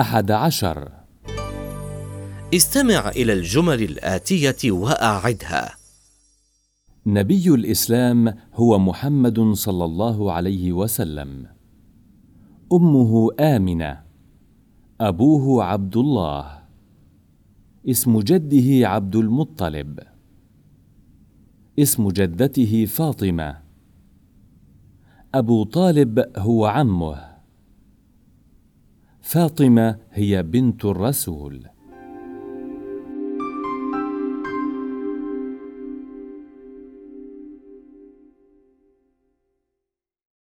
أحد عشر. استمع إلى الجمل الآتية وأعدها. نبي الإسلام هو محمد صلى الله عليه وسلم. أمه آمنة. أبوه عبد الله. اسم جده عبد المطلب. اسم جدته فاطمة. أبو طالب هو عمه. فاطمة هي بنت الرسول.